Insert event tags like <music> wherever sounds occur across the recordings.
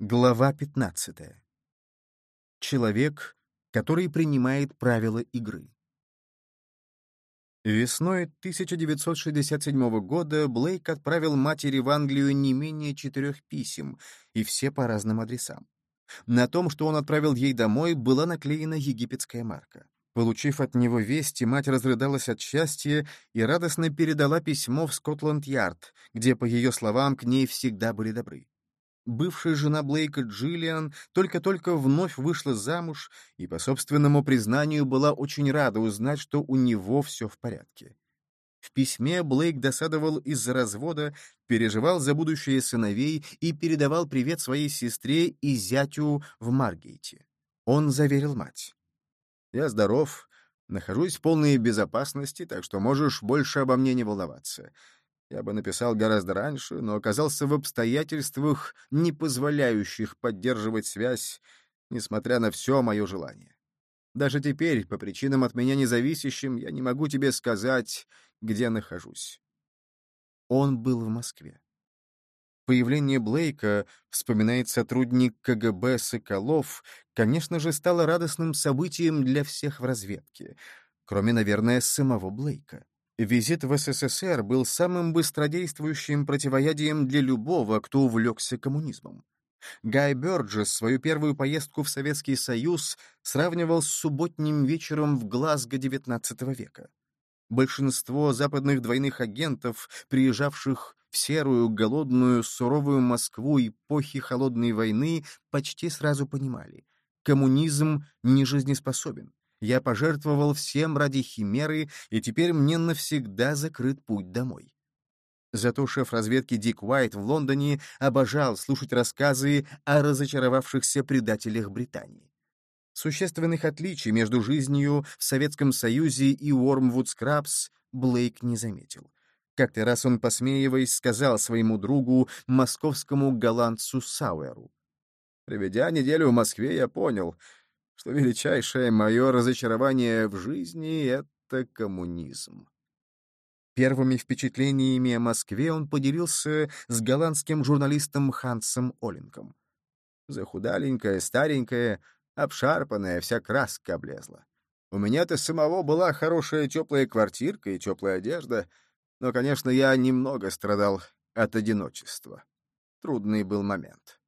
Глава 15. Человек, который принимает правила игры. Весной 1967 года Блейк отправил матери в Англию не менее четырех писем, и все по разным адресам. На том, что он отправил ей домой, была наклеена египетская марка. Получив от него вести, мать разрыдалась от счастья и радостно передала письмо в Скотланд-Ярд, где, по ее словам, к ней всегда были добры. Бывшая жена Блейка Джиллиан только-только вновь вышла замуж и, по собственному признанию, была очень рада узнать, что у него все в порядке. В письме Блейк досадовал из-за развода, переживал за будущее сыновей и передавал привет своей сестре и зятю в Маргейте. Он заверил мать. «Я здоров, нахожусь в полной безопасности, так что можешь больше обо мне не волноваться. Я бы написал гораздо раньше, но оказался в обстоятельствах, не позволяющих поддерживать связь, несмотря на все мое желание. Даже теперь, по причинам от меня независящим, я не могу тебе сказать, где нахожусь. Он был в Москве. Появление Блейка, вспоминает сотрудник КГБ Соколов, конечно же, стало радостным событием для всех в разведке, кроме, наверное, самого Блейка. Визит в СССР был самым быстродействующим противоядием для любого, кто увлекся коммунизмом. Гай Бёрджес свою первую поездку в Советский Союз сравнивал с субботним вечером в Глазго XIX века. Большинство западных двойных агентов, приезжавших в серую, голодную, суровую Москву эпохи Холодной войны, почти сразу понимали — коммунизм не жизнеспособен. Я пожертвовал всем ради химеры, и теперь мне навсегда закрыт путь домой. Зато шеф разведки Дик Уайт в Лондоне обожал слушать рассказы о разочаровавшихся предателях Британии. Существенных отличий между жизнью в Советском Союзе и Уормвуд Скрабс Блейк не заметил. Как-то раз он, посмеиваясь, сказал своему другу, московскому голландцу Сауэру. «Проведя неделю в Москве, я понял, что величайшее мое разочарование в жизни — это коммунизм. Первыми впечатлениями о Москве он поделился с голландским журналистом Хансом Оленком. Захудаленькая, старенькая, обшарпанная, вся краска облезла. У меня-то самого была хорошая теплая квартирка и теплая одежда, но, конечно, я немного страдал от одиночества. Трудный был момент.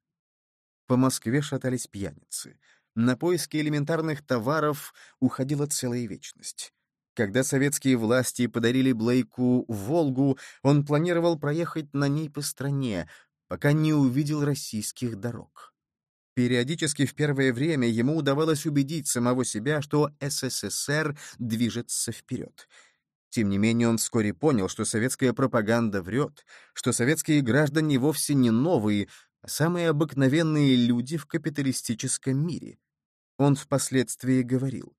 По Москве шатались пьяницы — на поиски элементарных товаров уходила целая вечность. Когда советские власти подарили Блейку «Волгу», он планировал проехать на ней по стране, пока не увидел российских дорог. Периодически в первое время ему удавалось убедить самого себя, что СССР движется вперед. Тем не менее, он вскоре понял, что советская пропаганда врет, что советские граждане вовсе не новые, самые обыкновенные люди в капиталистическом мире. Он впоследствии говорил.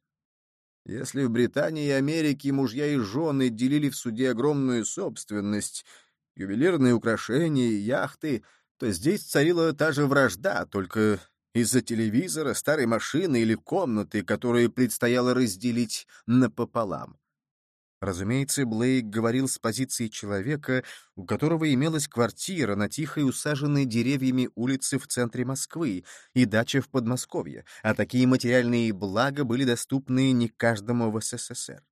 Если в Британии и Америке мужья и жены делили в суде огромную собственность, ювелирные украшения яхты, то здесь царила та же вражда, только из-за телевизора, старой машины или комнаты, которую предстояло разделить напополам. Разумеется, Блейк говорил с позиции человека, у которого имелась квартира на тихой усаженной деревьями улице в центре Москвы и дача в Подмосковье, а такие материальные блага были доступны не каждому в СССР.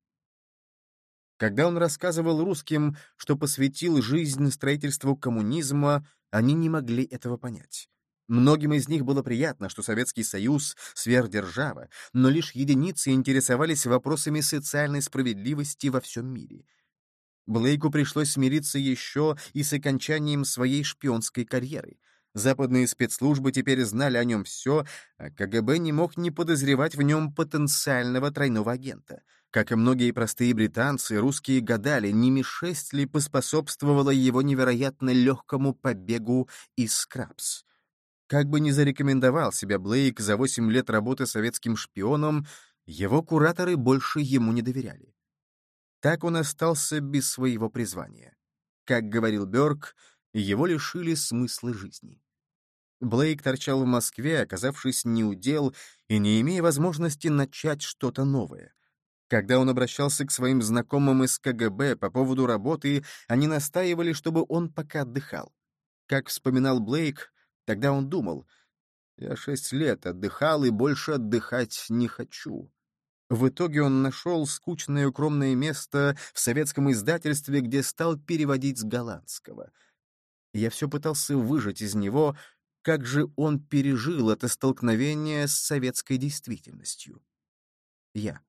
Когда он рассказывал русским, что посвятил жизнь строительству коммунизма, они не могли этого понять. Многим из них было приятно, что Советский Союз — сверхдержава, но лишь единицы интересовались вопросами социальной справедливости во всем мире. Блейку пришлось смириться еще и с окончанием своей шпионской карьеры. Западные спецслужбы теперь знали о нем все, а КГБ не мог не подозревать в нем потенциального тройного агента. Как и многие простые британцы, русские гадали, не Ми-6 ли поспособствовало его невероятно легкому побегу из Скрабс. Как бы ни зарекомендовал себя Блейк за 8 лет работы советским шпионом, его кураторы больше ему не доверяли. Так он остался без своего призвания. Как говорил Бёрк, его лишили смысла жизни. Блейк торчал в Москве, оказавшись неудел и не имея возможности начать что-то новое. Когда он обращался к своим знакомым из КГБ по поводу работы, они настаивали, чтобы он пока отдыхал. Как вспоминал Блейк, Тогда он думал, Я шесть лет отдыхал и больше отдыхать не хочу. В итоге он нашел скучное укромное место в советском издательстве, где стал переводить с голландского. Я все пытался выжать из него, как же он пережил это столкновение с советской действительностью. Я.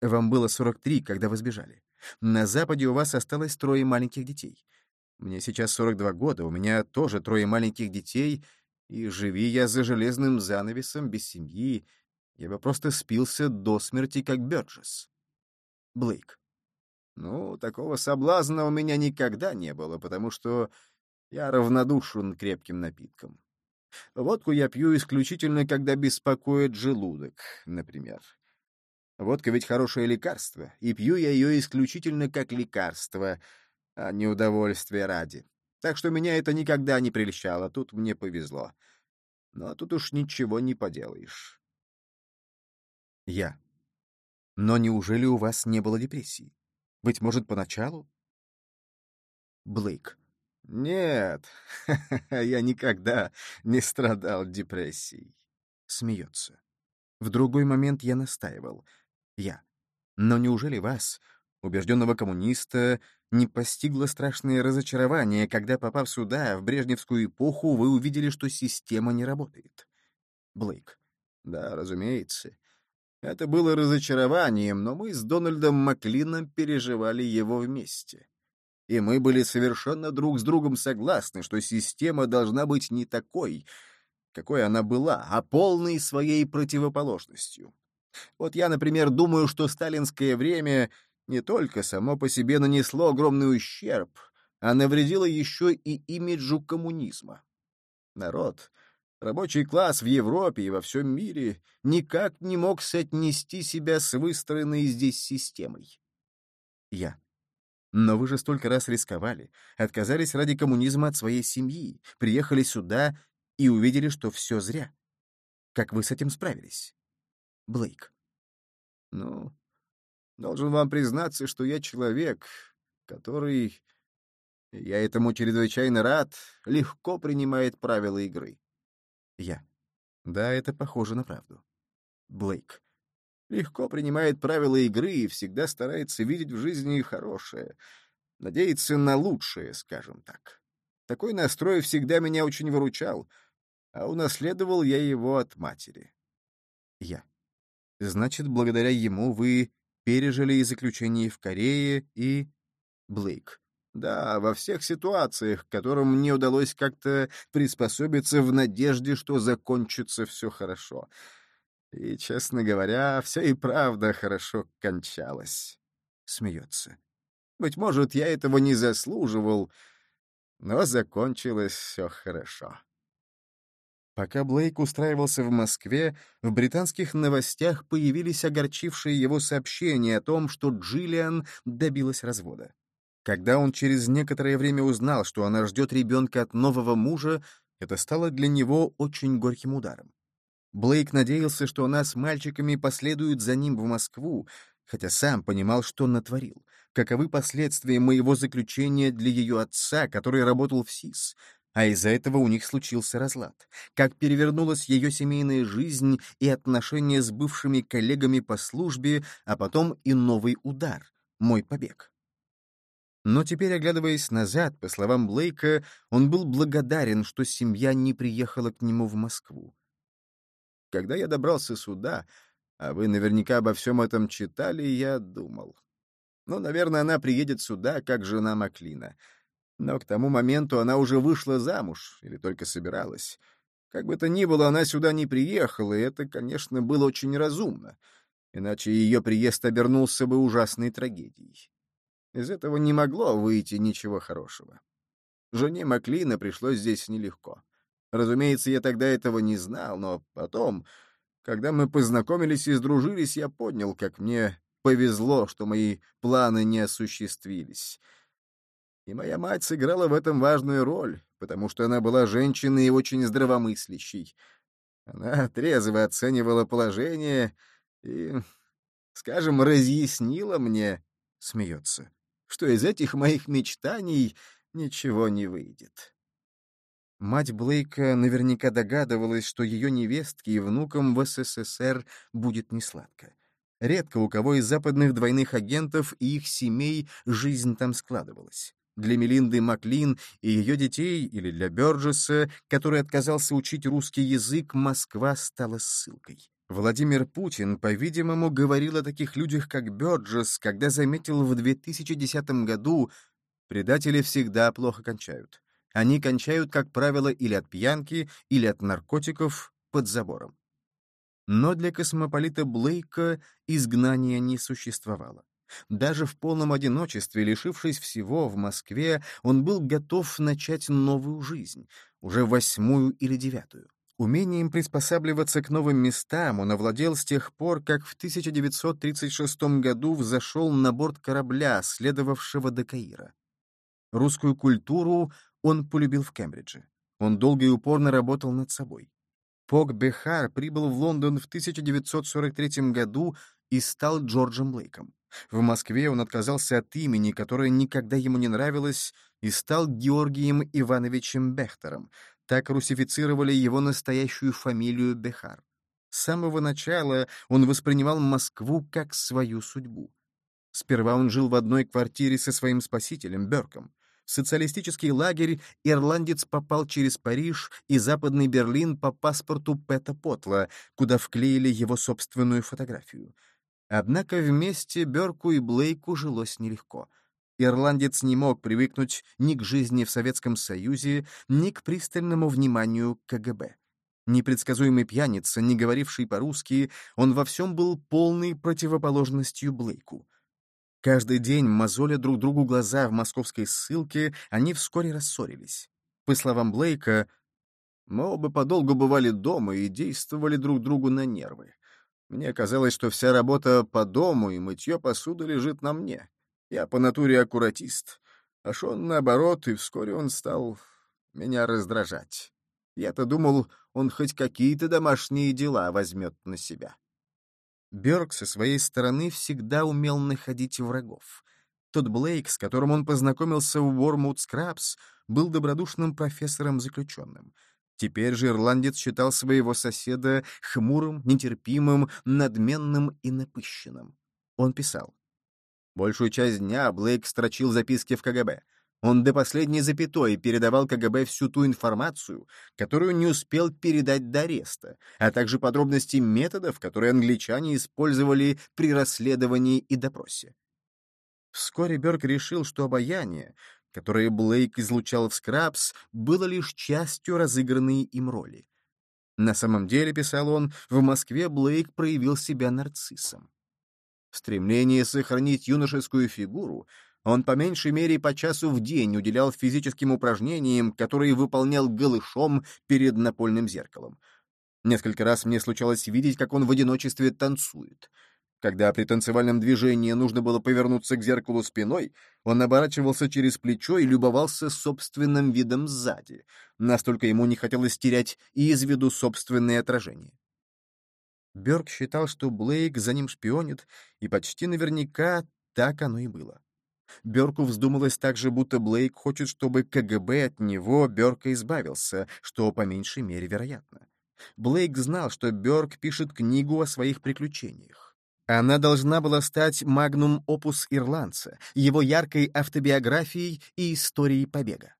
Вам было 43, когда вы сбежали. На Западе у вас осталось трое маленьких детей. Мне сейчас 42 года, у меня тоже трое маленьких детей, и живи я за железным занавесом, без семьи, я бы просто спился до смерти, как Бёрджес. Блейк. Ну, такого соблазна у меня никогда не было, потому что я равнодушен крепким напиткам. Водку я пью исключительно, когда беспокоит желудок, например. Водка ведь хорошее лекарство, и пью я ее исключительно как лекарство, а не удовольствие ради. Так что меня это никогда не прельщало, тут мне повезло. Но тут уж ничего не поделаешь. Я. Но неужели у вас не было депрессии? Быть может, поначалу? Блейк. Нет, <laughs> я никогда не страдал депрессией. Смеется. В другой момент я настаивал. Я. Но неужели вас, убежденного коммуниста, не постигло страшное разочарование, когда, попав сюда, в брежневскую эпоху, вы увидели, что система не работает? Блейк. Да, разумеется. Это было разочарованием, но мы с Дональдом Маклином переживали его вместе. И мы были совершенно друг с другом согласны, что система должна быть не такой, какой она была, а полной своей противоположностью. Вот я, например, думаю, что сталинское время не только само по себе нанесло огромный ущерб, а навредило еще и имиджу коммунизма. Народ, рабочий класс в Европе и во всем мире никак не мог соотнести себя с выстроенной здесь системой. Я. Но вы же столько раз рисковали, отказались ради коммунизма от своей семьи, приехали сюда и увидели, что все зря. Как вы с этим справились? Блейк. Ну, должен вам признаться, что я человек, который, я этому чрезвычайно рад, легко принимает правила игры. Я. Да, это похоже на правду. Блейк. Легко принимает правила игры и всегда старается видеть в жизни хорошее, надеяться на лучшее, скажем так. Такой настрой всегда меня очень выручал, а унаследовал я его от матери. Я. Значит, благодаря ему вы пережили и заключение в Корее, и... Блейк. Да, во всех ситуациях, к которым мне удалось как-то приспособиться в надежде, что закончится все хорошо. И, честно говоря, все и правда хорошо кончалось. Смеется. Быть может, я этого не заслуживал, но закончилось все хорошо. Пока Блейк устраивался в Москве, в британских новостях появились огорчившие его сообщения о том, что Джиллиан добилась развода. Когда он через некоторое время узнал, что она ждет ребенка от нового мужа, это стало для него очень горьким ударом. Блейк надеялся, что она с мальчиками последует за ним в Москву, хотя сам понимал, что натворил. Каковы последствия моего заключения для ее отца, который работал в СИС, а из-за этого у них случился разлад. Как перевернулась ее семейная жизнь и отношения с бывшими коллегами по службе, а потом и новый удар — мой побег. Но теперь, оглядываясь назад, по словам Блейка, он был благодарен, что семья не приехала к нему в Москву. Когда я добрался сюда, а вы наверняка обо всем этом читали, я думал. Ну, наверное, она приедет сюда, как жена Маклина — но к тому моменту она уже вышла замуж, или только собиралась. Как бы то ни было, она сюда не приехала, и это, конечно, было очень разумно, иначе ее приезд обернулся бы ужасной трагедией. Из этого не могло выйти ничего хорошего. Жене Маклина пришлось здесь нелегко. Разумеется, я тогда этого не знал, но потом, когда мы познакомились и сдружились, я понял, как мне повезло, что мои планы не осуществились — и моя мать сыграла в этом важную роль, потому что она была женщиной очень здравомыслящей. Она трезво оценивала положение и, скажем, разъяснила мне, смеется, что из этих моих мечтаний ничего не выйдет. Мать Блейка наверняка догадывалась, что ее невестке и внукам в СССР будет несладко. Редко у кого из западных двойных агентов и их семей жизнь там складывалась. Для Мелинды Маклин и ее детей или для Бёрджеса, который отказался учить русский язык, Москва стала ссылкой. Владимир Путин, по-видимому, говорил о таких людях, как Бёрджес, когда заметил в 2010 году «предатели всегда плохо кончают. Они кончают, как правило, или от пьянки, или от наркотиков под забором». Но для космополита Блейка изгнания не существовало. Даже в полном одиночестве, лишившись всего в Москве, он был готов начать новую жизнь, уже восьмую или девятую. Умением приспосабливаться к новым местам он овладел с тех пор, как в 1936 году взошел на борт корабля, следовавшего до Каира. Русскую культуру он полюбил в Кембридже. Он долго и упорно работал над собой. Пок Бехар прибыл в Лондон в 1943 году и стал Джорджем Блейком. В Москве он отказался от имени, которое никогда ему не нравилось, и стал Георгием Ивановичем Бехтером. Так русифицировали его настоящую фамилию Бехар. С самого начала он воспринимал Москву как свою судьбу. Сперва он жил в одной квартире со своим спасителем, Берком. В социалистический лагерь ирландец попал через Париж и Западный Берлин по паспорту Пэта Потла, куда вклеили его собственную фотографию. Однако вместе Берку и Блейку жилось нелегко. Ирландец не мог привыкнуть ни к жизни в Советском Союзе, ни к пристальному вниманию КГБ. Непредсказуемый пьяница, не говоривший по-русски, он во всем был полной противоположностью Блейку. Каждый день, мозоля друг другу глаза в московской ссылке, они вскоре рассорились. По словам Блейка, мы оба подолгу бывали дома и действовали друг другу на нервы. Мне казалось, что вся работа по дому и мытье посуды лежит на мне. Я по натуре аккуратист. А Шон наоборот, и вскоре он стал меня раздражать. Я-то думал, он хоть какие-то домашние дела возьмет на себя. Бёрк со своей стороны всегда умел находить врагов. Тот Блейк, с которым он познакомился в Уормут Скрабс, был добродушным профессором-заключенным — Теперь же ирландец считал своего соседа хмурым, нетерпимым, надменным и напыщенным. Он писал. Большую часть дня Блейк строчил записки в КГБ. Он до последней запятой передавал КГБ всю ту информацию, которую не успел передать до ареста, а также подробности методов, которые англичане использовали при расследовании и допросе. Вскоре Берг решил, что обаяние, которое Блейк излучал в Скрабс, было лишь частью разыгранной им роли. На самом деле, писал он, в Москве Блейк проявил себя нарциссом. В стремлении сохранить юношескую фигуру он по меньшей мере по часу в день уделял физическим упражнениям, которые выполнял голышом перед напольным зеркалом. Несколько раз мне случалось видеть, как он в одиночестве танцует — когда при танцевальном движении нужно было повернуться к зеркалу спиной, он оборачивался через плечо и любовался собственным видом сзади. Настолько ему не хотелось терять и из виду собственное отражение. Бёрк считал, что Блейк за ним шпионит, и почти наверняка так оно и было. Бёрку вздумалось также, будто Блейк хочет, чтобы КГБ от него Бёрка избавился, что по меньшей мере вероятно. Блейк знал, что Бёрк пишет книгу о своих приключениях. Она должна была стать магнум опус ирландца, его яркой автобиографией и историей побега.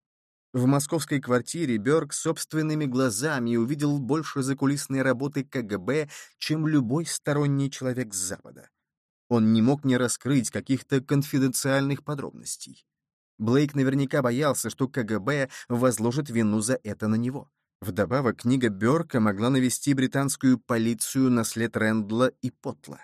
В московской квартире Бёрк собственными глазами увидел больше закулисной работы КГБ, чем любой сторонний человек с Запада. Он не мог не раскрыть каких-то конфиденциальных подробностей. Блейк наверняка боялся, что КГБ возложит вину за это на него. Вдобавок, книга Бёрка могла навести британскую полицию на след Рэндла и Потла.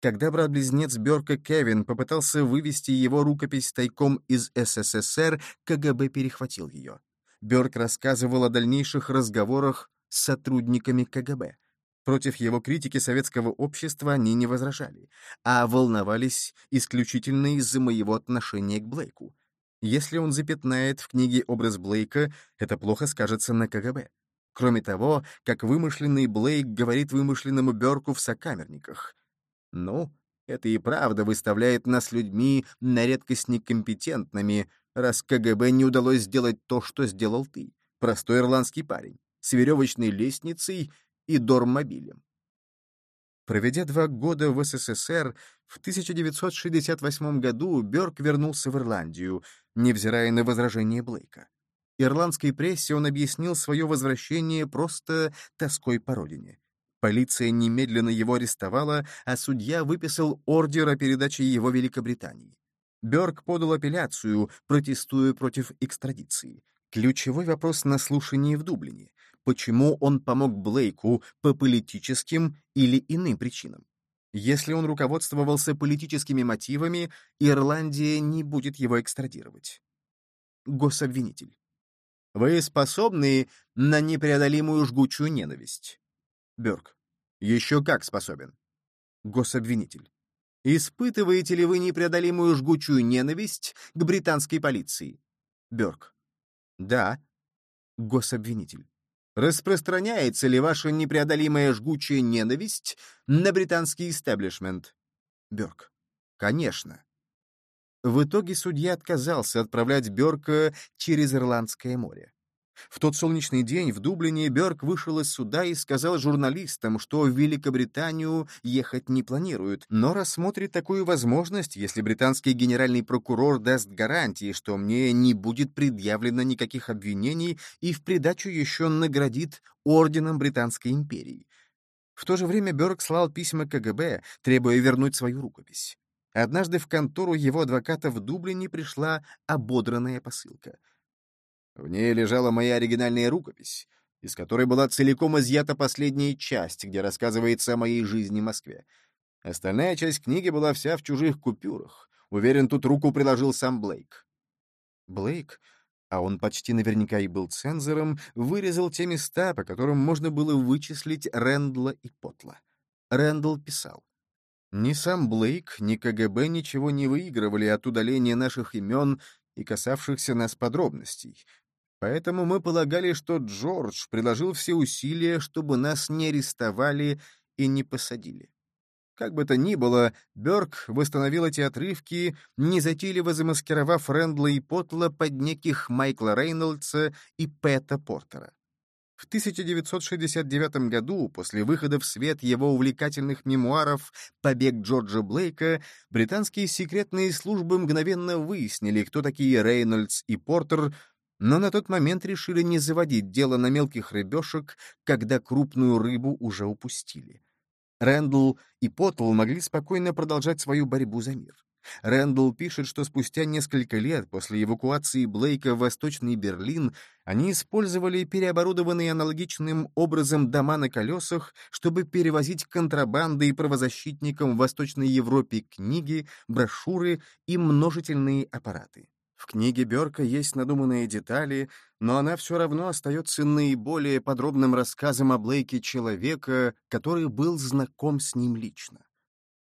Когда брат-близнец Бёрка Кевин попытался вывести его рукопись тайком из СССР, КГБ перехватил ее. Бёрк рассказывал о дальнейших разговорах с сотрудниками КГБ. Против его критики советского общества они не возражали, а волновались исключительно из-за моего отношения к Блейку. Если он запятнает в книге образ Блейка, это плохо скажется на КГБ. Кроме того, как вымышленный Блейк говорит вымышленному Бёрку в сокамерниках. Ну, это и правда выставляет нас людьми на редкость некомпетентными, раз КГБ не удалось сделать то, что сделал ты. простой ирландский парень, с веревочной лестницей и дормобилем. Проведя два года в СССР, в 1968 году Бёрк вернулся в Ирландию, невзирая на возражения Блейка. Ирландской прессе он объяснил свое возвращение просто тоской по родине. Полиция немедленно его арестовала, а судья выписал ордер о передаче его Великобритании. Бёрк подал апелляцию, протестуя против экстрадиции. Ключевой вопрос на слушании в Дублине. Почему он помог Блейку по политическим или иным причинам? Если он руководствовался политическими мотивами, Ирландия не будет его экстрадировать. Гособвинитель. Вы способны на непреодолимую жгучую ненависть? Бёрк. Еще как способен. Гособвинитель. Испытываете ли вы непреодолимую жгучую ненависть к британской полиции? Бёрк. Да. Гособвинитель. Распространяется ли ваша непреодолимая жгучая ненависть на британский истеблишмент? Бёрк. Конечно. В итоге судья отказался отправлять Бёрка через Ирландское море. В тот солнечный день в Дублине Бёрк вышел из суда и сказал журналистам, что в Великобританию ехать не планирует, но рассмотрит такую возможность, если британский генеральный прокурор даст гарантии, что мне не будет предъявлено никаких обвинений и в придачу еще наградит орденом Британской империи. В то же время Бёрк слал письма КГБ, требуя вернуть свою рукопись. Однажды в контору его адвоката в Дублине пришла ободранная посылка — в ней лежала моя оригинальная рукопись, из которой была целиком изъята последняя часть, где рассказывается о моей жизни в Москве. Остальная часть книги была вся в чужих купюрах. Уверен, тут руку приложил сам Блейк. Блейк, а он почти наверняка и был цензором, вырезал те места, по которым можно было вычислить Рэндла и Потла. Рэндл писал. Ни сам Блейк, ни КГБ ничего не выигрывали от удаления наших имен и касавшихся нас подробностей, Поэтому мы полагали, что Джордж приложил все усилия, чтобы нас не арестовали и не посадили. Как бы то ни было, Бёрк восстановил эти отрывки, незатейливо замаскировав Рэндла и Потла под неких Майкла Рейнольдса и Пэта Портера. В 1969 году, после выхода в свет его увлекательных мемуаров «Побег Джорджа Блейка», британские секретные службы мгновенно выяснили, кто такие Рейнольдс и Портер, но на тот момент решили не заводить дело на мелких рыбешек, когда крупную рыбу уже упустили. Рэндл и Поттл могли спокойно продолжать свою борьбу за мир. Рэндл пишет, что спустя несколько лет после эвакуации Блейка в Восточный Берлин они использовали переоборудованные аналогичным образом дома на колесах, чтобы перевозить контрабанды и правозащитникам в Восточной Европе книги, брошюры и множительные аппараты. В книге Бёрка есть надуманные детали, но она все равно остается наиболее подробным рассказом о Блейке человека, который был знаком с ним лично.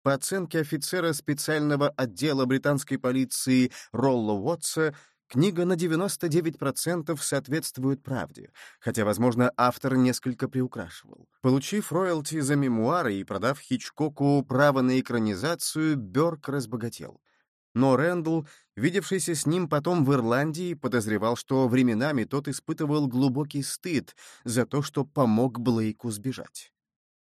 По оценке офицера специального отдела британской полиции Ролла Уотса, книга на 99% соответствует правде, хотя, возможно, автор несколько приукрашивал. Получив роялти за мемуары и продав Хичкоку право на экранизацию, Бёрк разбогател. Но Рэндл, видевшийся с ним потом в Ирландии, подозревал, что временами тот испытывал глубокий стыд за то, что помог Блейку сбежать.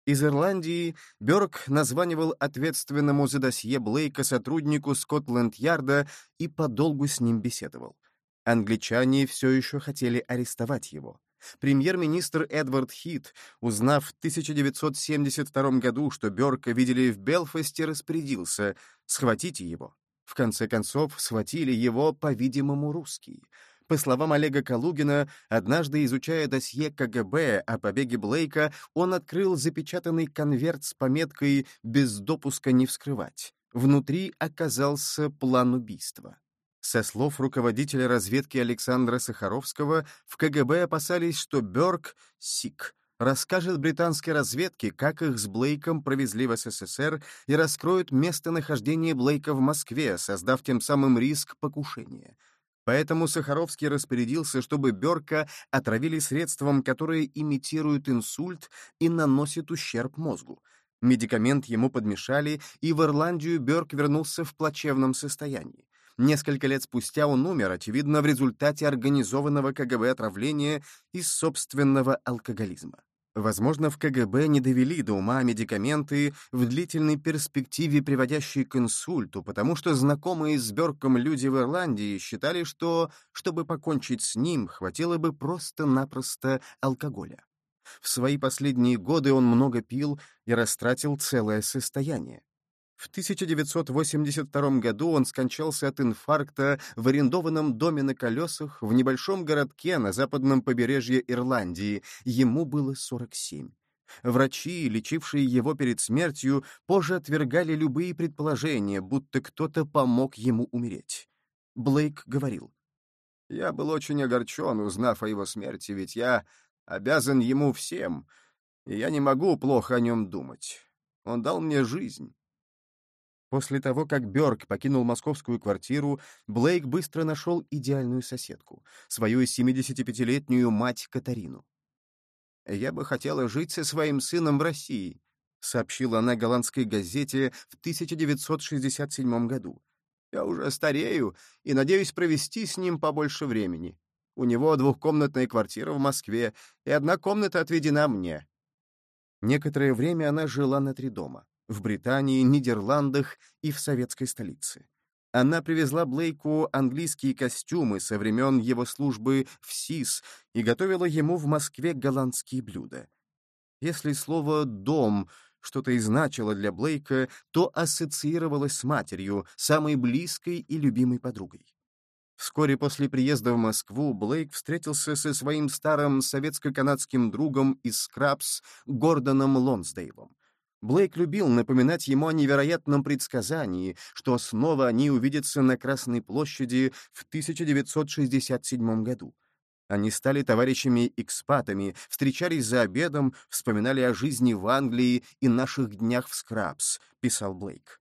Из Ирландии Бёрк названивал ответственному за досье Блейка сотруднику Скотланд-Ярда и подолгу с ним беседовал. Англичане все еще хотели арестовать его. Премьер-министр Эдвард Хит, узнав в 1972 году, что Бёрка видели в Белфасте, распорядился «схватите его». В конце концов, схватили его, по-видимому, русские. По словам Олега Калугина, однажды изучая досье КГБ о побеге Блейка, он открыл запечатанный конверт с пометкой «Без допуска не вскрывать». Внутри оказался план убийства. Со слов руководителя разведки Александра Сахаровского, в КГБ опасались, что Бёрк — СИК, расскажет британской разведке, как их с Блейком провезли в СССР и раскроют местонахождение Блейка в Москве, создав тем самым риск покушения. Поэтому Сахаровский распорядился, чтобы Берка отравили средством, которое имитирует инсульт и наносит ущерб мозгу. Медикамент ему подмешали, и в Ирландию Бёрк вернулся в плачевном состоянии. Несколько лет спустя он умер, очевидно, в результате организованного КГБ отравления из собственного алкоголизма. Возможно, в КГБ не довели до ума медикаменты в длительной перспективе, приводящие к инсульту, потому что знакомые с Бёрком люди в Ирландии считали, что, чтобы покончить с ним, хватило бы просто-напросто алкоголя. В свои последние годы он много пил и растратил целое состояние. В 1982 году он скончался от инфаркта в арендованном доме на колесах в небольшом городке на западном побережье Ирландии. Ему было 47. Врачи, лечившие его перед смертью, позже отвергали любые предположения, будто кто-то помог ему умереть. Блейк говорил, «Я был очень огорчен, узнав о его смерти, ведь я обязан ему всем, и я не могу плохо о нем думать. Он дал мне жизнь». После того, как Бёрк покинул московскую квартиру, Блейк быстро нашел идеальную соседку, свою 75-летнюю мать Катарину. «Я бы хотела жить со своим сыном в России», — сообщила она голландской газете в 1967 году. «Я уже старею и надеюсь провести с ним побольше времени. У него двухкомнатная квартира в Москве, и одна комната отведена мне». Некоторое время она жила на три дома в Британии, Нидерландах и в советской столице. Она привезла Блейку английские костюмы со времен его службы в СИС и готовила ему в Москве голландские блюда. Если слово «дом» что-то и значило для Блейка, то ассоциировалось с матерью, самой близкой и любимой подругой. Вскоре после приезда в Москву Блейк встретился со своим старым советско-канадским другом из Скрабс Гордоном Лонсдейлом. Блейк любил напоминать ему о невероятном предсказании, что снова они увидятся на Красной площади в 1967 году. Они стали товарищами-экспатами, встречались за обедом, вспоминали о жизни в Англии и наших днях в Скрабс, писал Блейк.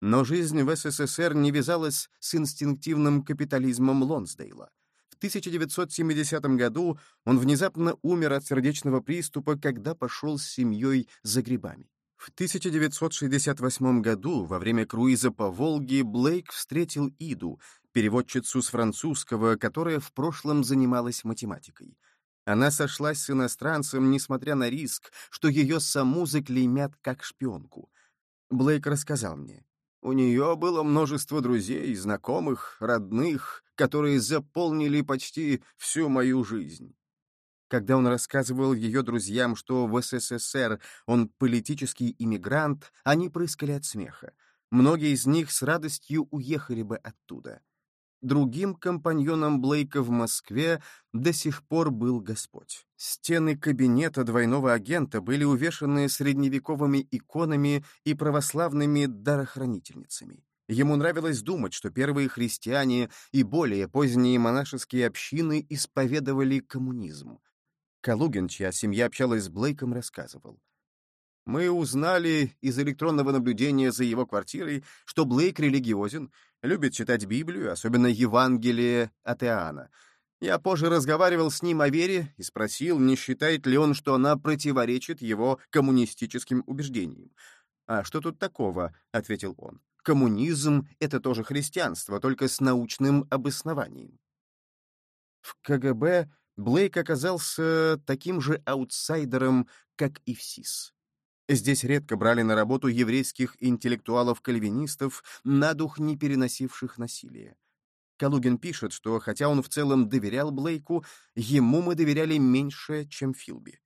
Но жизнь в СССР не вязалась с инстинктивным капитализмом Лонсдейла. В 1970 году он внезапно умер от сердечного приступа, когда пошел с семьей за грибами. В 1968 году, во время круиза по Волге, Блейк встретил Иду, переводчицу с французского, которая в прошлом занималась математикой. Она сошлась с иностранцем, несмотря на риск, что ее саму заклеймят как шпионку. Блейк рассказал мне. У нее было множество друзей, знакомых, родных, которые заполнили почти всю мою жизнь. Когда он рассказывал ее друзьям, что в СССР он политический иммигрант, они прыскали от смеха. Многие из них с радостью уехали бы оттуда. Другим компаньоном Блейка в Москве до сих пор был Господь. Стены кабинета двойного агента были увешаны средневековыми иконами и православными дарохранительницами. Ему нравилось думать, что первые христиане и более поздние монашеские общины исповедовали коммунизм. Калугин, чья семья общалась с Блейком, рассказывал. «Мы узнали из электронного наблюдения за его квартирой, что Блейк религиозен, любит читать Библию, особенно Евангелие от Иоанна. Я позже разговаривал с ним о вере и спросил, не считает ли он, что она противоречит его коммунистическим убеждениям. «А что тут такого?» — ответил он. «Коммунизм — это тоже христианство, только с научным обоснованием». В КГБ Блейк оказался таким же аутсайдером, как и в. Здесь редко брали на работу еврейских интеллектуалов-кальвинистов, на дух не переносивших насилия. Калугин пишет, что хотя он в целом доверял Блейку, ему мы доверяли меньше, чем Филби.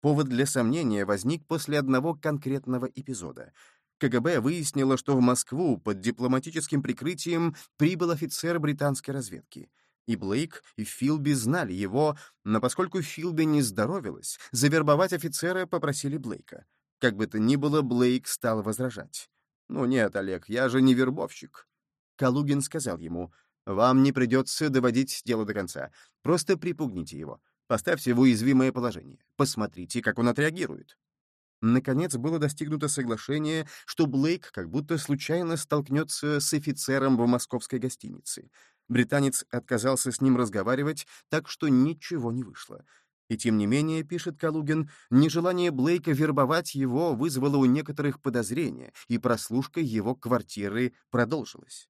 Повод для сомнения возник после одного конкретного эпизода. КГБ выяснило, что в Москву под дипломатическим прикрытием прибыл офицер британской разведки — и Блейк, и Филби знали его, но поскольку Филби не здоровилась, завербовать офицера попросили Блейка. Как бы то ни было, Блейк стал возражать. «Ну нет, Олег, я же не вербовщик». Калугин сказал ему, «Вам не придется доводить дело до конца. Просто припугните его. Поставьте в уязвимое положение. Посмотрите, как он отреагирует». Наконец было достигнуто соглашение, что Блейк как будто случайно столкнется с офицером в московской гостинице. Британец отказался с ним разговаривать, так что ничего не вышло. И тем не менее, пишет Калугин, нежелание Блейка вербовать его вызвало у некоторых подозрения, и прослушка его квартиры продолжилась.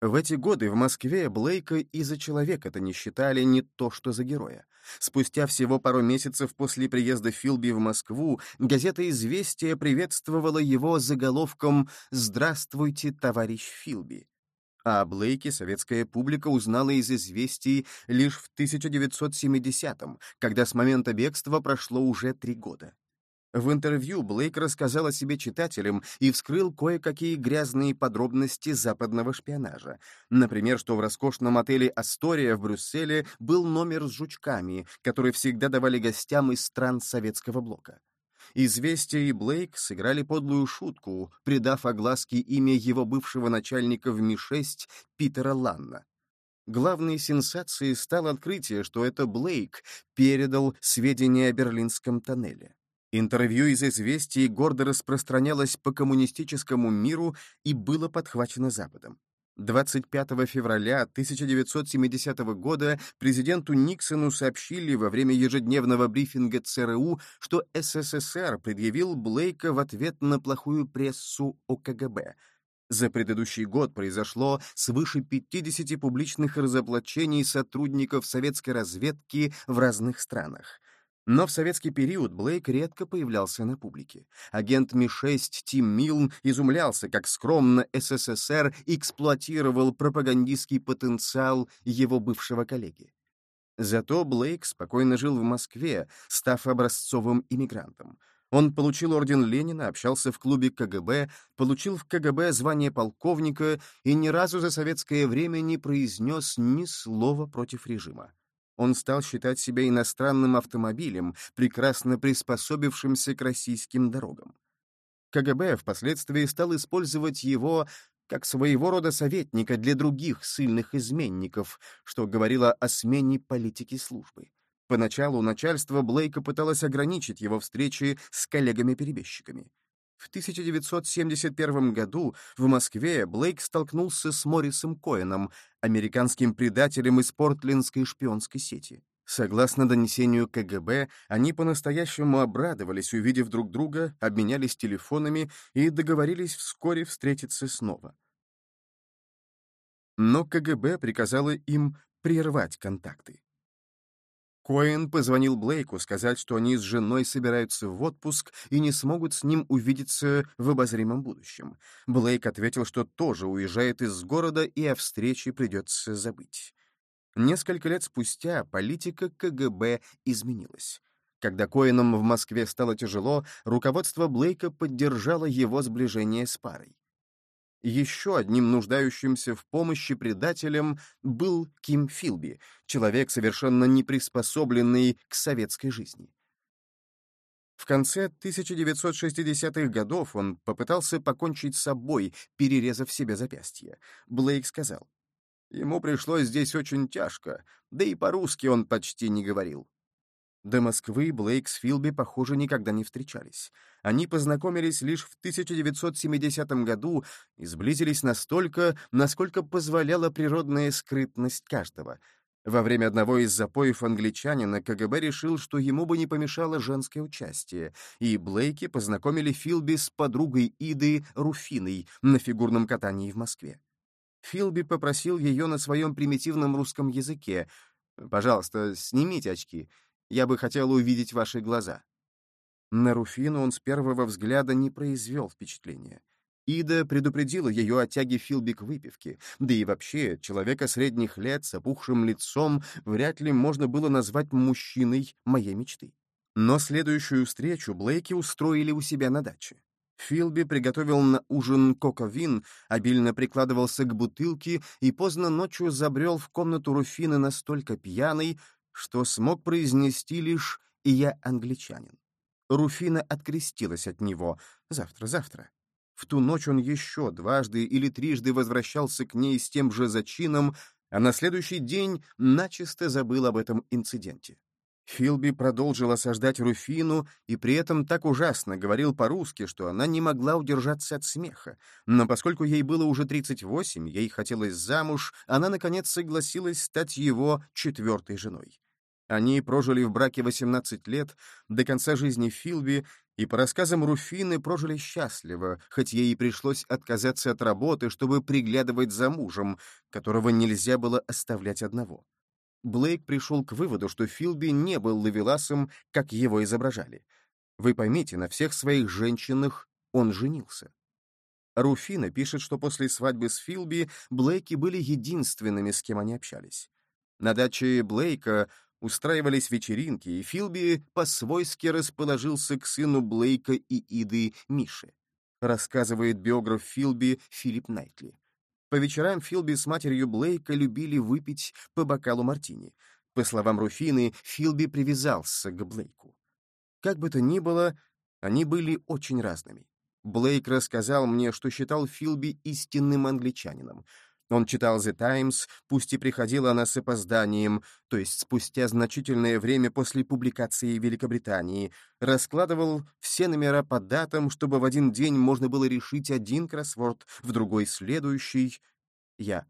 В эти годы в Москве Блейка и за человека-то не считали не то что за героя. Спустя всего пару месяцев после приезда Филби в Москву газета «Известия» приветствовала его заголовком «Здравствуйте, товарищ Филби». А о Блейке советская публика узнала из «Известий» лишь в 1970-м, когда с момента бегства прошло уже три года. В интервью Блейк рассказал о себе читателям и вскрыл кое-какие грязные подробности западного шпионажа. Например, что в роскошном отеле «Астория» в Брюсселе был номер с жучками, который всегда давали гостям из стран советского блока. Известия и Блейк сыграли подлую шутку, придав огласке имя его бывшего начальника в Ми-6 Питера Ланна. Главной сенсацией стало открытие, что это Блейк передал сведения о Берлинском тоннеле. Интервью из «Известий» гордо распространялось по коммунистическому миру и было подхвачено Западом. 25 февраля 1970 года президенту Никсону сообщили во время ежедневного брифинга ЦРУ, что СССР предъявил Блейка в ответ на плохую прессу о КГБ. За предыдущий год произошло свыше 50 публичных разоблачений сотрудников советской разведки в разных странах. Но в советский период Блейк редко появлялся на публике. Агент Ми-6 Тим Милн изумлялся, как скромно СССР эксплуатировал пропагандистский потенциал его бывшего коллеги. Зато Блейк спокойно жил в Москве, став образцовым иммигрантом. Он получил орден Ленина, общался в клубе КГБ, получил в КГБ звание полковника и ни разу за советское время не произнес ни слова против режима он стал считать себя иностранным автомобилем, прекрасно приспособившимся к российским дорогам. КГБ впоследствии стал использовать его как своего рода советника для других сильных изменников, что говорило о смене политики службы. Поначалу начальство Блейка пыталось ограничить его встречи с коллегами-перебежчиками. В 1971 году в Москве Блейк столкнулся с Моррисом Коэном, американским предателем из портлендской шпионской сети. Согласно донесению КГБ, они по-настоящему обрадовались, увидев друг друга, обменялись телефонами и договорились вскоре встретиться снова. Но КГБ приказало им прервать контакты. Коэн позвонил Блейку сказать, что они с женой собираются в отпуск и не смогут с ним увидеться в обозримом будущем. Блейк ответил, что тоже уезжает из города и о встрече придется забыть. Несколько лет спустя политика КГБ изменилась. Когда Коэном в Москве стало тяжело, руководство Блейка поддержало его сближение с парой. Еще одним нуждающимся в помощи предателем был Ким Филби, человек, совершенно не приспособленный к советской жизни. В конце 1960-х годов он попытался покончить с собой, перерезав себе запястье. Блейк сказал, «Ему пришлось здесь очень тяжко, да и по-русски он почти не говорил. До Москвы Блейк с Филби, похоже, никогда не встречались. Они познакомились лишь в 1970 году и сблизились настолько, насколько позволяла природная скрытность каждого. Во время одного из запоев англичанина КГБ решил, что ему бы не помешало женское участие, и Блейки познакомили Филби с подругой Иды Руфиной на фигурном катании в Москве. Филби попросил ее на своем примитивном русском языке «Пожалуйста, снимите очки», я бы хотел увидеть ваши глаза». На Руфину он с первого взгляда не произвел впечатления. Ида предупредила ее о тяге Филби к выпивке, да и вообще, человека средних лет с опухшим лицом вряд ли можно было назвать мужчиной моей мечты. Но следующую встречу Блейки устроили у себя на даче. Филби приготовил на ужин коковин, обильно прикладывался к бутылке и поздно ночью забрел в комнату Руфины настолько пьяный, что смог произнести лишь «и я англичанин». Руфина открестилась от него «завтра, завтра». В ту ночь он еще дважды или трижды возвращался к ней с тем же зачином, а на следующий день начисто забыл об этом инциденте. Филби продолжил осаждать Руфину и при этом так ужасно говорил по-русски, что она не могла удержаться от смеха. Но поскольку ей было уже 38, ей хотелось замуж, она, наконец, согласилась стать его четвертой женой. Они прожили в браке 18 лет, до конца жизни Филби, и, по рассказам Руфины, прожили счастливо, хоть ей и пришлось отказаться от работы, чтобы приглядывать за мужем, которого нельзя было оставлять одного. Блейк пришел к выводу, что Филби не был ловеласом, как его изображали. Вы поймите, на всех своих женщинах он женился. Руфина пишет, что после свадьбы с Филби Блейки были единственными, с кем они общались. На даче Блейка устраивались вечеринки, и Филби по-свойски расположился к сыну Блейка и Иды Мише, рассказывает биограф Филби Филипп Найтли. По вечерам Филби с матерью Блейка любили выпить по бокалу мартини. По словам Руфины, Филби привязался к Блейку. Как бы то ни было, они были очень разными. Блейк рассказал мне, что считал Филби истинным англичанином. Он читал «The Times», пусть и приходила она с опозданием, то есть спустя значительное время после публикации в Великобритании, раскладывал все номера по датам, чтобы в один день можно было решить один кроссворд, в другой — следующий. Я.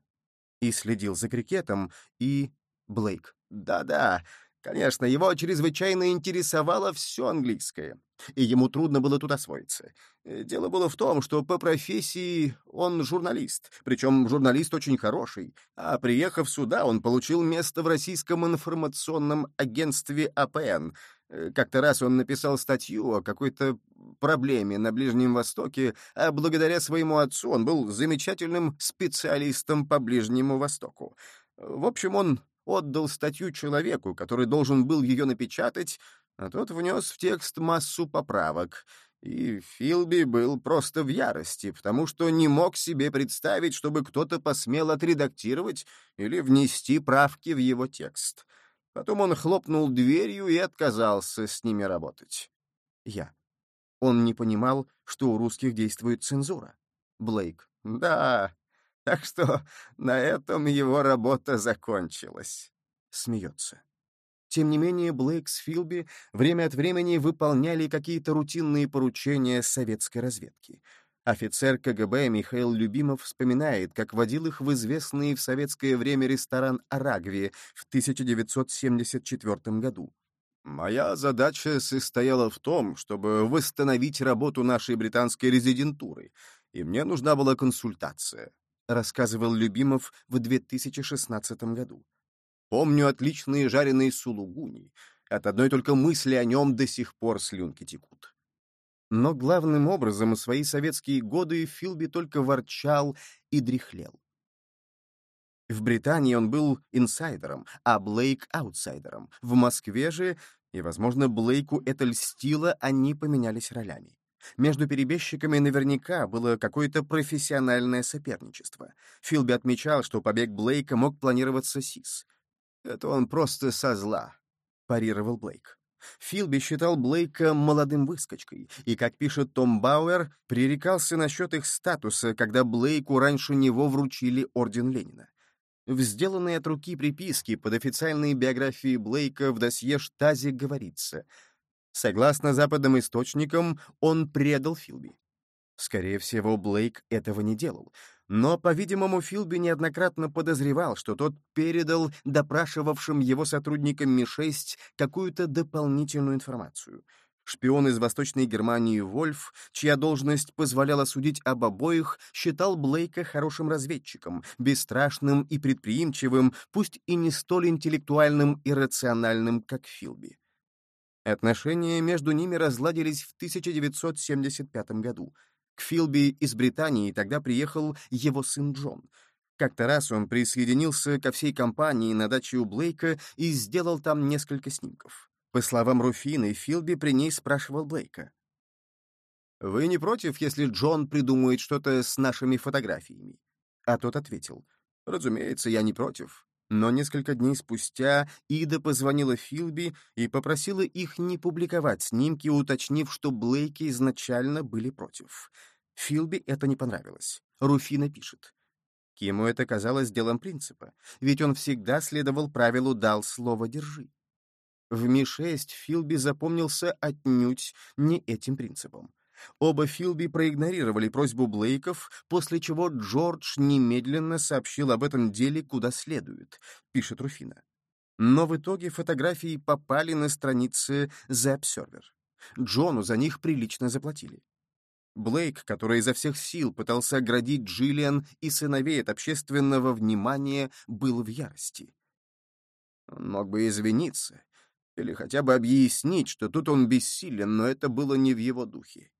И следил за крикетом, и... Блейк. Да-да, конечно, его чрезвычайно интересовало все английское и ему трудно было тут освоиться. Э, дело было в том, что по профессии он журналист, причем журналист очень хороший, а приехав сюда, он получил место в Российском информационном агентстве АПН. Э, как-то раз он написал статью о какой-то проблеме на Ближнем Востоке, а благодаря своему отцу он был замечательным специалистом по Ближнему Востоку. В общем, он отдал статью человеку, который должен был ее напечатать, а тот внес в текст массу поправок, и Филби был просто в ярости, потому что не мог себе представить, чтобы кто-то посмел отредактировать или внести правки в его текст. Потом он хлопнул дверью и отказался с ними работать. Я. Он не понимал, что у русских действует цензура. Блейк. Да, так что на этом его работа закончилась. Смеется. Тем не менее, Блейк с Филби время от времени выполняли какие-то рутинные поручения советской разведки. Офицер КГБ Михаил Любимов вспоминает, как водил их в известный в советское время ресторан «Арагви» в 1974 году. «Моя задача состояла в том, чтобы восстановить работу нашей британской резидентуры, и мне нужна была консультация», рассказывал Любимов в 2016 году. Помню отличные жареные сулугуни. От одной только мысли о нем до сих пор слюнки текут. Но главным образом в свои советские годы Филби только ворчал и дряхлел. В Британии он был инсайдером, а Блейк — аутсайдером. В Москве же, и, возможно, Блейку это льстило, они поменялись ролями. Между перебежчиками наверняка было какое-то профессиональное соперничество. Филби отмечал, что побег Блейка мог планироваться СИС. «Это он просто со зла», — парировал Блейк. Филби считал Блейка молодым выскочкой, и, как пишет Том Бауэр, пререкался насчет их статуса, когда Блейку раньше него вручили Орден Ленина. В сделанной от руки приписке под официальной биографией Блейка в досье Штази говорится «Согласно западным источникам, он предал Филби». Скорее всего, Блейк этого не делал, но, по-видимому, Филби неоднократно подозревал, что тот передал допрашивавшим его сотрудникам Ми-6 какую-то дополнительную информацию. Шпион из Восточной Германии Вольф, чья должность позволяла судить об обоих, считал Блейка хорошим разведчиком, бесстрашным и предприимчивым, пусть и не столь интеллектуальным и рациональным, как Филби. Отношения между ними разладились в 1975 году — к Филби из Британии тогда приехал его сын Джон. Как-то раз он присоединился ко всей компании на даче у Блейка и сделал там несколько снимков. По словам Руфины, Филби при ней спрашивал Блейка. «Вы не против, если Джон придумает что-то с нашими фотографиями?» А тот ответил. «Разумеется, я не против. Но несколько дней спустя Ида позвонила Филби и попросила их не публиковать снимки, уточнив, что Блейки изначально были против. Филби это не понравилось. Руфина пишет. Киму это казалось делом принципа, ведь он всегда следовал правилу «дал слово, держи». В Ми-6 Филби запомнился отнюдь не этим принципом. Оба Филби проигнорировали просьбу Блейков, после чего Джордж немедленно сообщил об этом деле куда следует, пишет Руфина. Но в итоге фотографии попали на страницы The Observer. Джону за них прилично заплатили. Блейк, который изо всех сил пытался оградить Джиллиан и сыновей от общественного внимания, был в ярости. Он мог бы извиниться или хотя бы объяснить, что тут он бессилен, но это было не в его духе.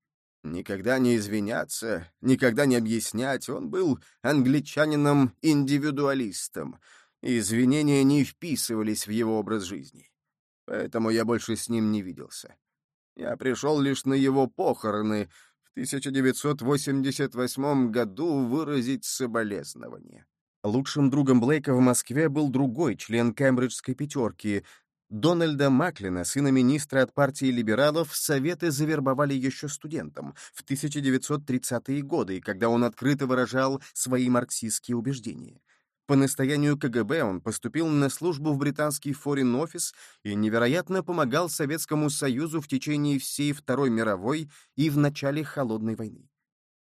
Никогда не извиняться, никогда не объяснять, он был англичанином-индивидуалистом, и извинения не вписывались в его образ жизни. Поэтому я больше с ним не виделся. Я пришел лишь на его похороны — в 1988 году выразить соболезнование. Лучшим другом Блейка в Москве был другой член Кембриджской пятерки. Дональда Маклина, сына министра от партии либералов, Советы завербовали еще студентом в 1930-е годы, когда он открыто выражал свои марксистские убеждения. По настоянию КГБ он поступил на службу в британский Office и невероятно помогал Советскому Союзу в течение всей Второй мировой и в начале Холодной войны.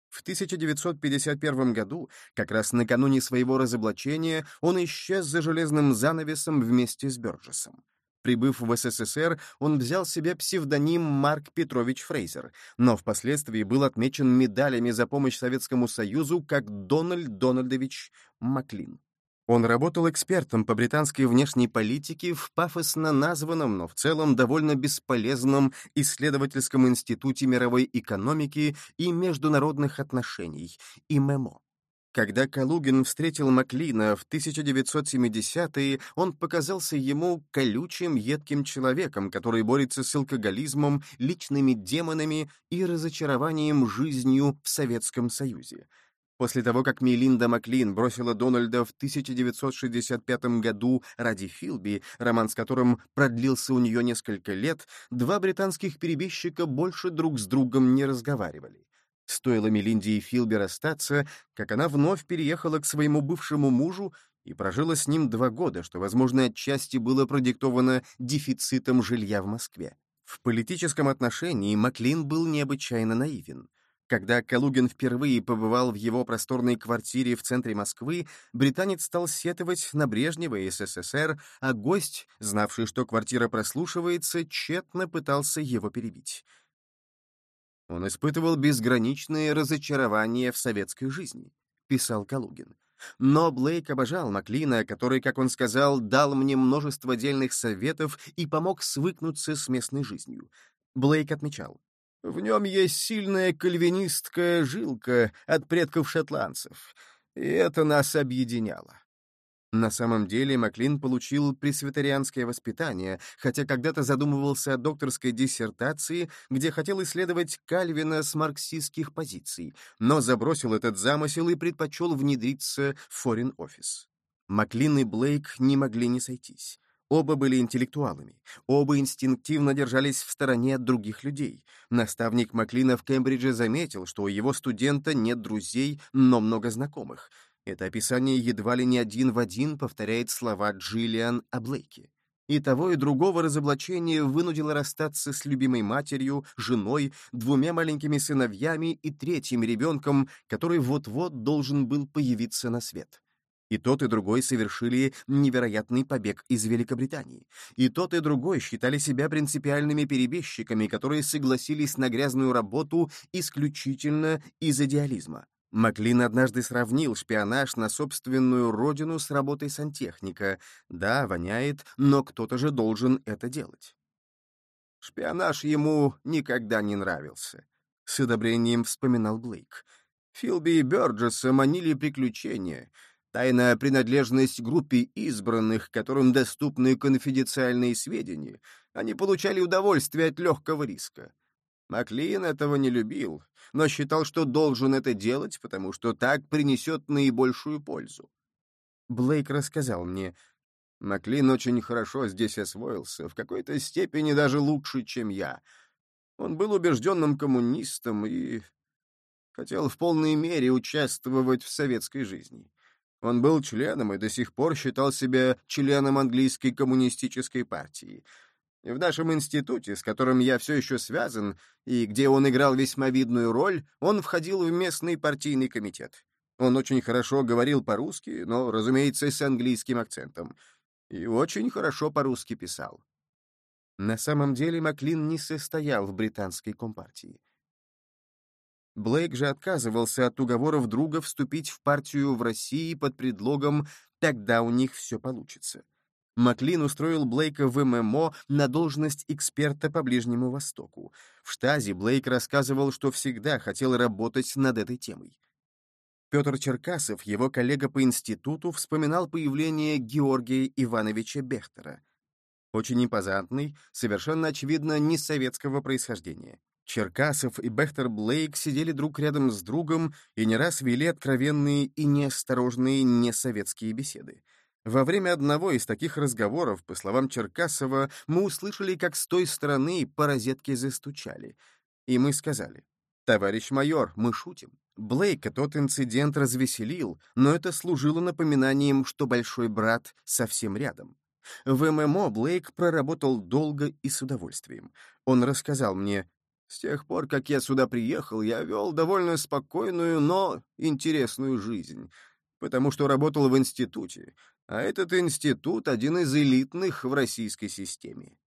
В 1951 году, как раз накануне своего разоблачения, он исчез за железным занавесом вместе с Бёрджесом. Прибыв в СССР, он взял себе псевдоним Марк Петрович Фрейзер, но впоследствии был отмечен медалями за помощь Советскому Союзу как Дональд Дональдович Маклин. Он работал экспертом по британской внешней политике в пафосно названном, но в целом довольно бесполезном исследовательском институте мировой экономики и международных отношений, ИМЭМО. Когда Калугин встретил Маклина в 1970-е, он показался ему колючим, едким человеком, который борется с алкоголизмом, личными демонами и разочарованием жизнью в Советском Союзе. После того, как Мелинда Маклин бросила Дональда в 1965 году ради Филби, роман с которым продлился у нее несколько лет, два британских перебежчика больше друг с другом не разговаривали. Стоило Мелинде и Филби расстаться, как она вновь переехала к своему бывшему мужу и прожила с ним два года, что, возможно, отчасти было продиктовано дефицитом жилья в Москве. В политическом отношении Маклин был необычайно наивен. Когда Калугин впервые побывал в его просторной квартире в центре Москвы, британец стал сетовать на Брежнева и СССР, а гость, знавший, что квартира прослушивается, тщетно пытался его перебить. Он испытывал безграничное разочарование в советской жизни, писал Калугин. Но Блейк обожал Маклина, который, как он сказал, дал мне множество дельных советов и помог свыкнуться с местной жизнью. Блейк отмечал, в нем есть сильная кальвинистская жилка от предков шотландцев, и это нас объединяло. На самом деле Маклин получил пресвитерианское воспитание, хотя когда-то задумывался о докторской диссертации, где хотел исследовать Кальвина с марксистских позиций, но забросил этот замысел и предпочел внедриться в Office. Маклин и Блейк не могли не сойтись. Оба были интеллектуалами, оба инстинктивно держались в стороне от других людей. Наставник Маклина в Кембридже заметил, что у его студента нет друзей, но много знакомых. Это описание едва ли не один в один повторяет слова Джиллиан о Блейке. И того, и другого разоблачения вынудило расстаться с любимой матерью, женой, двумя маленькими сыновьями и третьим ребенком, который вот-вот должен был появиться на свет. И тот, и другой совершили невероятный побег из Великобритании. И тот, и другой считали себя принципиальными перебежчиками, которые согласились на грязную работу исключительно из идеализма. Маклин однажды сравнил шпионаж на собственную родину с работой сантехника. Да, воняет, но кто-то же должен это делать. Шпионаж ему никогда не нравился. С одобрением вспоминал Блейк. Филби и Бёрджеса манили приключения — Тайная принадлежность группе избранных, которым доступны конфиденциальные сведения, они получали удовольствие от легкого риска. Маклин этого не любил, но считал, что должен это делать, потому что так принесет наибольшую пользу. Блейк рассказал мне, Маклин очень хорошо здесь освоился, в какой-то степени даже лучше, чем я. Он был убежденным коммунистом и хотел в полной мере участвовать в советской жизни. Он был членом и до сих пор считал себя членом английской коммунистической партии. В нашем институте, с которым я все еще связан, и где он играл весьма видную роль, он входил в местный партийный комитет. Он очень хорошо говорил по-русски, но, разумеется, с английским акцентом. И очень хорошо по-русски писал. На самом деле Маклин не состоял в британской компартии. Блейк же отказывался от уговоров друга вступить в партию в России под предлогом «тогда у них все получится». Маклин устроил Блейка в ММО на должность эксперта по Ближнему Востоку. В штазе Блейк рассказывал, что всегда хотел работать над этой темой. Петр Черкасов, его коллега по институту, вспоминал появление Георгия Ивановича Бехтера. Очень импозантный, совершенно очевидно, не советского происхождения. Черкасов и Бехтер Блейк сидели друг рядом с другом и не раз вели откровенные и неосторожные несоветские беседы. Во время одного из таких разговоров, по словам Черкасова, мы услышали, как с той стороны по розетке застучали. И мы сказали, «Товарищ майор, мы шутим». Блейка тот инцидент развеселил, но это служило напоминанием, что большой брат совсем рядом. В ММО Блейк проработал долго и с удовольствием. Он рассказал мне, «С тех пор, как я сюда приехал, я вел довольно спокойную, но интересную жизнь, потому что работал в институте, а этот институт — один из элитных в российской системе.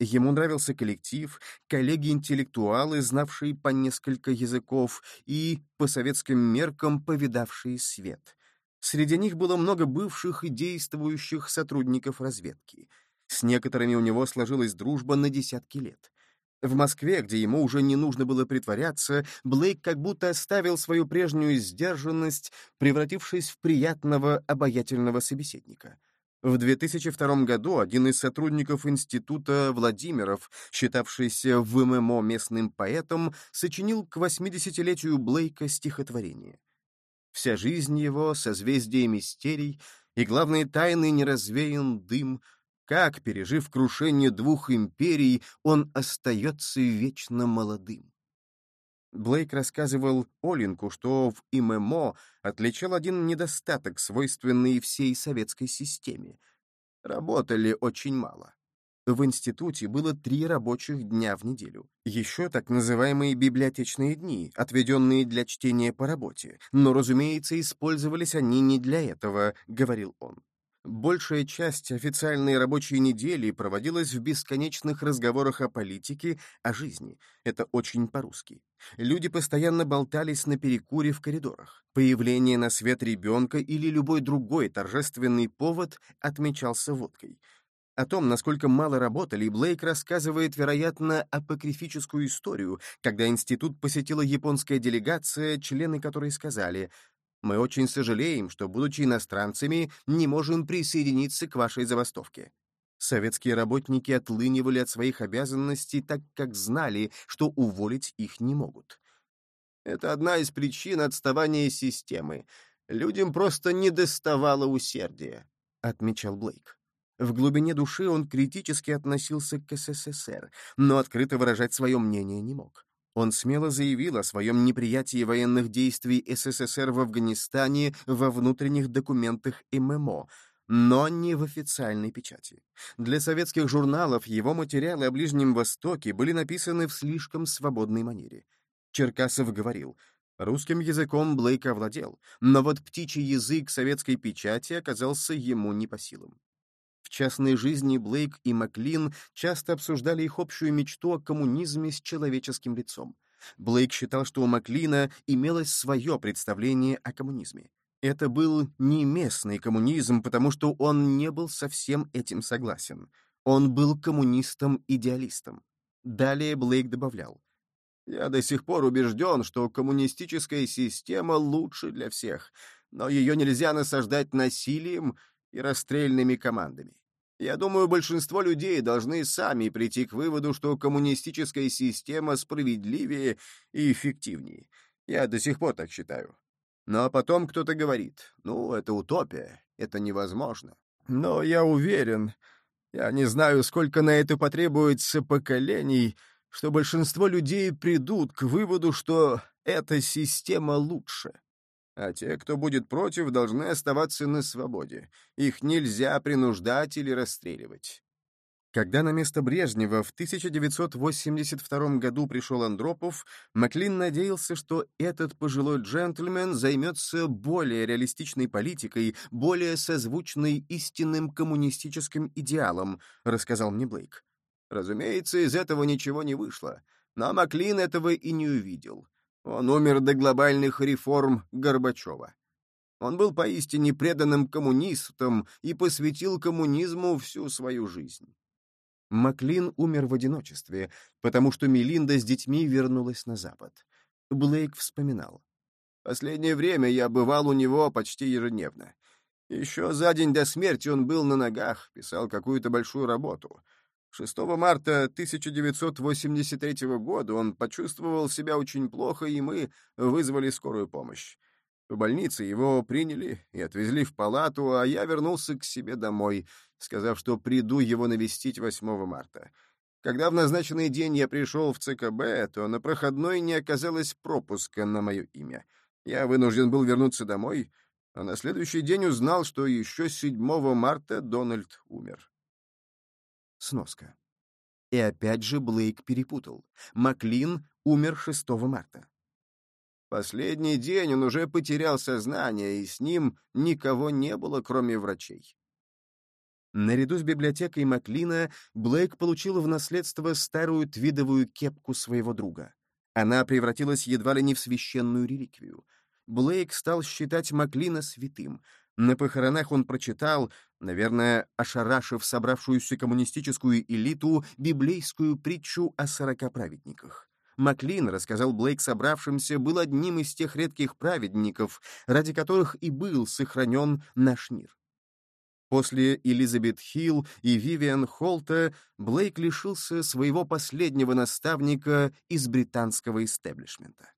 Ему нравился коллектив, коллеги-интеллектуалы, знавшие по несколько языков и, по советским меркам, повидавшие свет. Среди них было много бывших и действующих сотрудников разведки. С некоторыми у него сложилась дружба на десятки лет. В Москве, где ему уже не нужно было притворяться, Блейк как будто оставил свою прежнюю сдержанность, превратившись в приятного, обаятельного собеседника. В 2002 году один из сотрудников института Владимиров, считавшийся в ММО местным поэтом, сочинил к 80-летию Блейка стихотворение. Вся жизнь его — созвездие мистерий, и главные тайны не развеян дым — как, пережив крушение двух империй, он остается вечно молодым. Блейк рассказывал Олинку, что в ИММО отличал один недостаток, свойственный всей советской системе. Работали очень мало. В институте было три рабочих дня в неделю. Еще так называемые библиотечные дни, отведенные для чтения по работе. Но, разумеется, использовались они не для этого, говорил он. Большая часть официальной рабочей недели проводилась в бесконечных разговорах о политике, о жизни. Это очень по-русски. Люди постоянно болтались на перекуре в коридорах. Появление на свет ребенка или любой другой торжественный повод отмечался водкой. О том, насколько мало работали, Блейк рассказывает, вероятно, апокрифическую историю, когда институт посетила японская делегация, члены которой сказали мы очень сожалеем, что, будучи иностранцами, не можем присоединиться к вашей забастовке. Советские работники отлынивали от своих обязанностей, так как знали, что уволить их не могут. Это одна из причин отставания системы. Людям просто не доставало усердия, — отмечал Блейк. В глубине души он критически относился к СССР, но открыто выражать свое мнение не мог. Он смело заявил о своем неприятии военных действий СССР в Афганистане во внутренних документах ММО, но не в официальной печати. Для советских журналов его материалы о Ближнем Востоке были написаны в слишком свободной манере. Черкасов говорил, русским языком Блейк овладел, но вот птичий язык советской печати оказался ему не по силам. В частной жизни Блейк и Маклин часто обсуждали их общую мечту о коммунизме с человеческим лицом. Блейк считал, что у Маклина имелось свое представление о коммунизме. Это был не местный коммунизм, потому что он не был совсем этим согласен. Он был коммунистом-идеалистом. Далее Блейк добавлял. «Я до сих пор убежден, что коммунистическая система лучше для всех, но ее нельзя насаждать насилием и расстрельными командами. Я думаю, большинство людей должны сами прийти к выводу, что коммунистическая система справедливее и эффективнее. Я до сих пор так считаю. Но потом кто-то говорит, ну, это утопия, это невозможно. Но я уверен, я не знаю, сколько на это потребуется поколений, что большинство людей придут к выводу, что эта система лучше а те, кто будет против, должны оставаться на свободе. Их нельзя принуждать или расстреливать. Когда на место Брежнева в 1982 году пришел Андропов, Маклин надеялся, что этот пожилой джентльмен займется более реалистичной политикой, более созвучной истинным коммунистическим идеалам, рассказал мне Блейк. Разумеется, из этого ничего не вышло, но Маклин этого и не увидел. Он умер до глобальных реформ Горбачева. Он был поистине преданным коммунистом и посвятил коммунизму всю свою жизнь. Маклин умер в одиночестве, потому что Мелинда с детьми вернулась на Запад. Блейк вспоминал. «Последнее время я бывал у него почти ежедневно. Еще за день до смерти он был на ногах, писал какую-то большую работу. 6 марта 1983 года он почувствовал себя очень плохо, и мы вызвали скорую помощь. В больнице его приняли и отвезли в палату, а я вернулся к себе домой, сказав, что приду его навестить 8 марта. Когда в назначенный день я пришел в ЦКБ, то на проходной не оказалось пропуска на мое имя. Я вынужден был вернуться домой, а на следующий день узнал, что еще 7 марта Дональд умер. Сноска. И опять же Блейк перепутал. Маклин умер 6 марта. Последний день он уже потерял сознание, и с ним никого не было, кроме врачей. Наряду с библиотекой Маклина Блейк получил в наследство старую твидовую кепку своего друга. Она превратилась едва ли не в священную реликвию. Блейк стал считать Маклина святым. На похоронах он прочитал, наверное, ошарашив собравшуюся коммунистическую элиту, библейскую притчу о сорока праведниках. Маклин, рассказал Блейк собравшимся, был одним из тех редких праведников, ради которых и был сохранен наш мир. После Элизабет Хилл и Вивиан Холта Блейк лишился своего последнего наставника из британского истеблишмента.